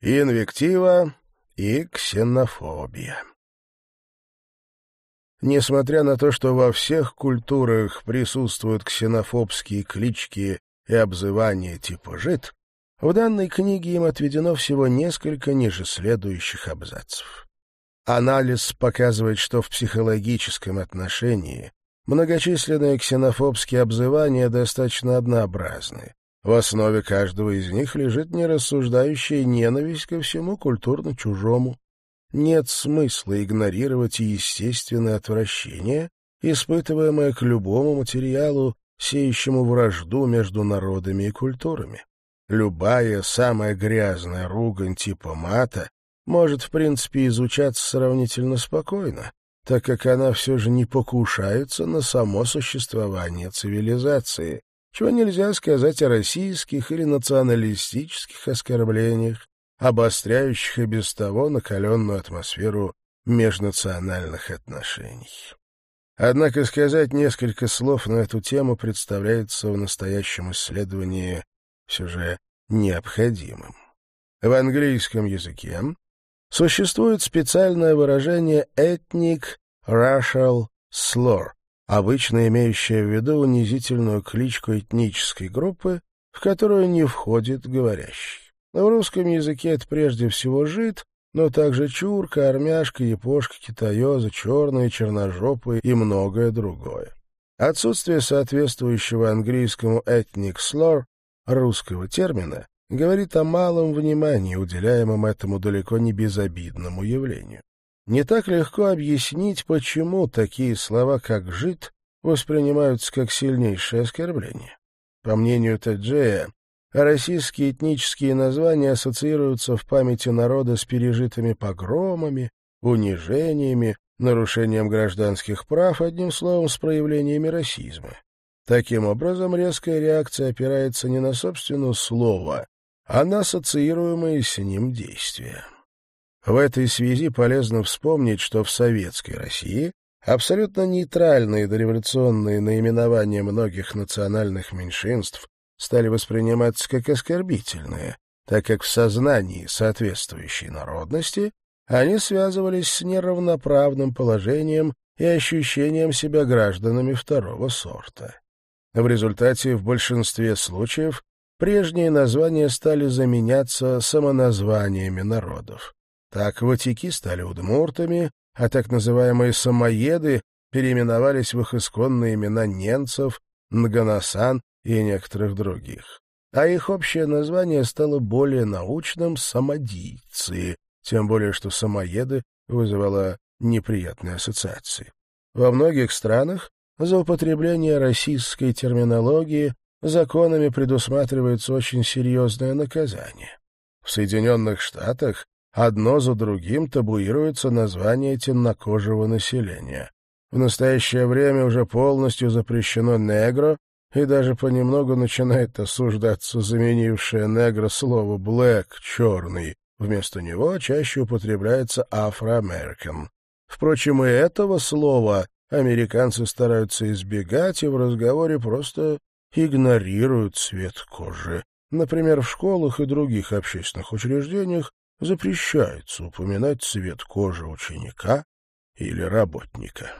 инвектива и ксенофобия. Несмотря на то, что во всех культурах присутствуют ксенофобские клички и обзывания типа «жид», в данной книге им отведено всего несколько ниже следующих абзацев. Анализ показывает, что в психологическом отношении многочисленные ксенофобские обзывания достаточно однообразны. В основе каждого из них лежит нерассуждающая ненависть ко всему культурно чужому. Нет смысла игнорировать естественное отвращение, испытываемое к любому материалу, сеющему вражду между народами и культурами. Любая самая грязная ругань типа мата может, в принципе, изучаться сравнительно спокойно, так как она все же не покушается на само существование цивилизации, чего нельзя сказать о российских или националистических оскорблениях, обостряющих и без того накаленную атмосферу межнациональных отношений. Однако сказать несколько слов на эту тему представляется в настоящем исследовании все же необходимым. В английском языке существует специальное выражение «ethnic racial slur», обычно имеющее в виду унизительную кличку этнической группы, в которую не входит говорящий. В русском языке это прежде всего жид, но также чурка, армяшка, япошка, китаёза, черные, черножопые и многое другое. Отсутствие соответствующего английскому ethnic slur русского термина говорит о малом внимании, уделяемом этому далеко не безобидному явлению. Не так легко объяснить, почему такие слова, как «жид», воспринимаются как сильнейшее оскорбление. По мнению Таджея, российские этнические названия ассоциируются в памяти народа с пережитыми погромами, унижениями, нарушением гражданских прав, одним словом, с проявлениями расизма. Таким образом, резкая реакция опирается не на собственное слово, а на ассоциируемые с ним действия. В этой связи полезно вспомнить, что в советской России абсолютно нейтральные дореволюционные наименования многих национальных меньшинств стали восприниматься как оскорбительные, так как в сознании соответствующей народности они связывались с неравноправным положением и ощущением себя гражданами второго сорта. В результате в большинстве случаев прежние названия стали заменяться самоназваниями народов. Так ватики стали удмуртами, а так называемые самоеды переименовались в их исконные имена ненцев, Нганасан и некоторых других. А их общее название стало более научным «самодийцы», тем более что самоеды вызывало неприятные ассоциации. Во многих странах за употребление российской терминологии законами предусматривается очень серьезное наказание. В Соединенных Штатах одно за другим табуируется название темнокожего населения. В настоящее время уже полностью запрещено «негро», и даже понемногу начинает осуждаться заменившее «негро» слово «блэк» — «черный». Вместо него чаще употребляется «афроамерикан». Впрочем, и этого слова американцы стараются избегать и в разговоре просто игнорируют цвет кожи. Например, в школах и других общественных учреждениях запрещается упоминать цвет кожи ученика или работника.